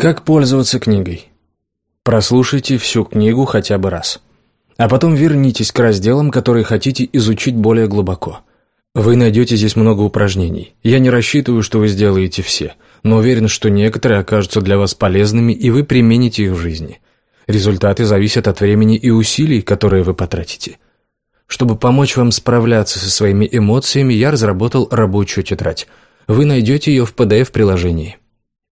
Как пользоваться книгой? Прослушайте всю книгу хотя бы раз. А потом вернитесь к разделам, которые хотите изучить более глубоко. Вы найдете здесь много упражнений. Я не рассчитываю, что вы сделаете все, но уверен, что некоторые окажутся для вас полезными, и вы примените их в жизни. Результаты зависят от времени и усилий, которые вы потратите. Чтобы помочь вам справляться со своими эмоциями, я разработал рабочую тетрадь. Вы найдете ее в PDF-приложении.